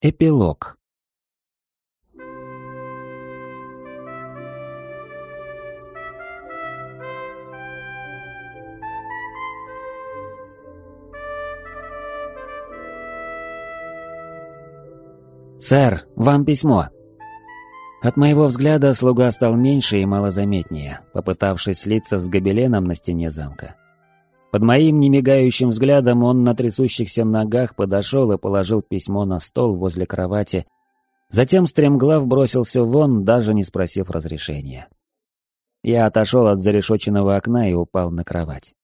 Эпилог. «Сэр, вам письмо!» От моего взгляда слуга стал меньше и малозаметнее, попытавшись слиться с гобеленом на стене замка. Под моим немигающим взглядом он на трясущихся ногах подошел и положил письмо на стол возле кровати, затем стремглав бросился вон, даже не спросив разрешения. Я отошел от зарешоченного окна и упал на кровать.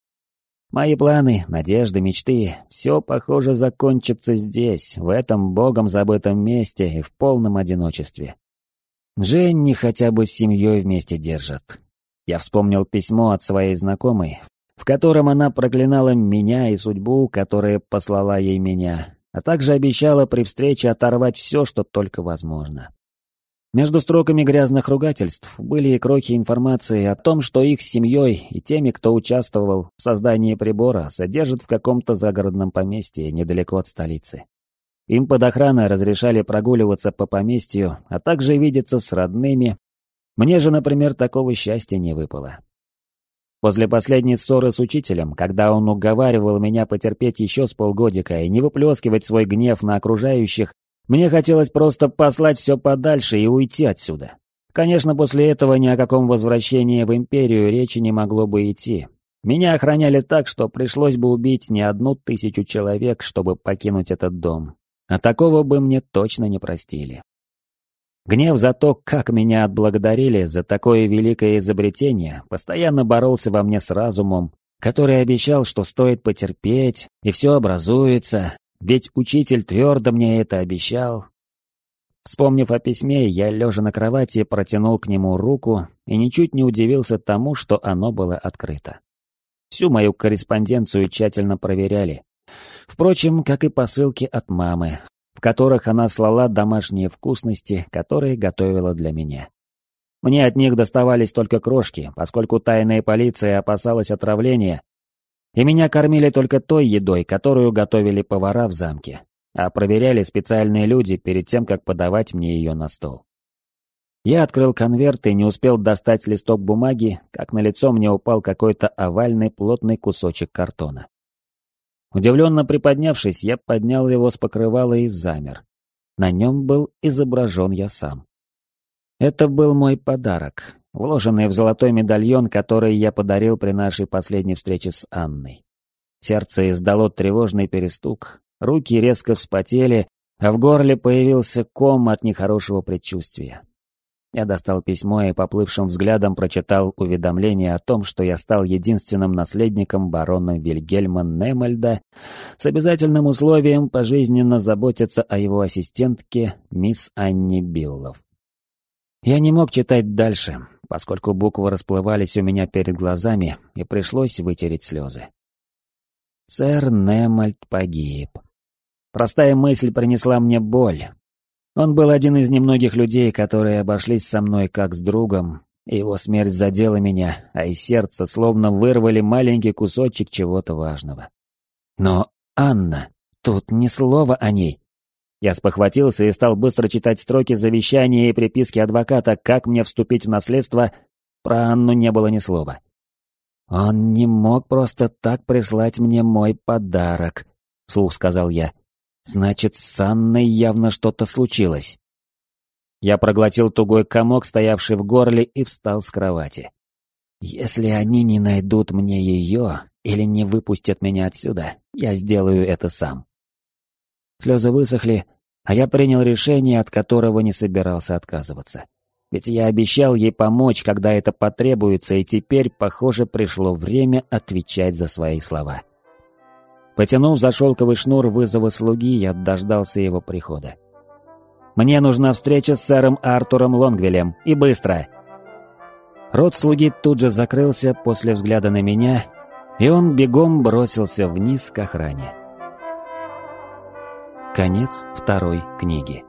Мои планы, надежды, мечты — все, похоже, закончится здесь, в этом богом забытом месте и в полном одиночестве. Женни хотя бы с семьей вместе держат. Я вспомнил письмо от своей знакомой, в котором она проклинала меня и судьбу, которая послала ей меня, а также обещала при встрече оторвать все, что только возможно. Между строками грязных ругательств были и крохи информации о том, что их с семьей и теми, кто участвовал в создании прибора, содержат в каком-то загородном поместье недалеко от столицы. Им под охраной разрешали прогуливаться по поместью, а также видеться с родными. Мне же, например, такого счастья не выпало. После последней ссоры с учителем, когда он уговаривал меня потерпеть еще с полгодика и не выплескивать свой гнев на окружающих, мне хотелось просто послать все подальше и уйти отсюда. Конечно, после этого ни о каком возвращении в Империю речи не могло бы идти. Меня охраняли так, что пришлось бы убить не одну тысячу человек, чтобы покинуть этот дом. А такого бы мне точно не простили. Гнев за то, как меня отблагодарили за такое великое изобретение, постоянно боролся во мне с разумом, который обещал, что стоит потерпеть, и все образуется, ведь учитель твердо мне это обещал. Вспомнив о письме, я, лежа на кровати, протянул к нему руку и ничуть не удивился тому, что оно было открыто. Всю мою корреспонденцию тщательно проверяли. Впрочем, как и посылки от мамы, которых она слала домашние вкусности, которые готовила для меня. Мне от них доставались только крошки, поскольку тайная полиция опасалась отравления, и меня кормили только той едой, которую готовили повара в замке, а проверяли специальные люди перед тем, как подавать мне ее на стол. Я открыл конверт и не успел достать листок бумаги, как на лицо мне упал какой-то овальный плотный кусочек картона. Удивленно приподнявшись, я поднял его с покрывала и замер. На нем был изображен я сам. Это был мой подарок, вложенный в золотой медальон, который я подарил при нашей последней встрече с Анной. Сердце издало тревожный перестук, руки резко вспотели, а в горле появился ком от нехорошего предчувствия. Я достал письмо и поплывшим взглядом прочитал уведомление о том, что я стал единственным наследником барона Вильгельма Немальда с обязательным условием пожизненно заботиться о его ассистентке мисс Анне Биллов. Я не мог читать дальше, поскольку буквы расплывались у меня перед глазами, и пришлось вытереть слезы. Сэр Немальд погиб. Простая мысль принесла мне боль, он был один из немногих людей, которые обошлись со мной как с другом, его смерть задела меня, а из сердца словно вырвали маленький кусочек чего-то важного. Но Анна, тут ни слова о ней. Я спохватился и стал быстро читать строки завещания и приписки адвоката, как мне вступить в наследство, про Анну не было ни слова. «Он не мог просто так прислать мне мой подарок», — вслух сказал я. Значит, с Анной явно что-то случилось. Я проглотил тугой комок, стоявший в горле, и встал с кровати. Если они не найдут мне ее или не выпустят меня отсюда, я сделаю это сам. Слезы высохли, а я принял решение, от которого не собирался отказываться. Ведь я обещал ей помочь, когда это потребуется, и теперь, похоже, пришло время отвечать за свои слова. Потянув за шелковый шнур вызова слуги, я дождался его прихода. «Мне нужна встреча с сэром Артуром Лонгвилем, и быстро!» Рот слуги тут же закрылся после взгляда на меня, и он бегом бросился вниз к охране. Конец второй книги.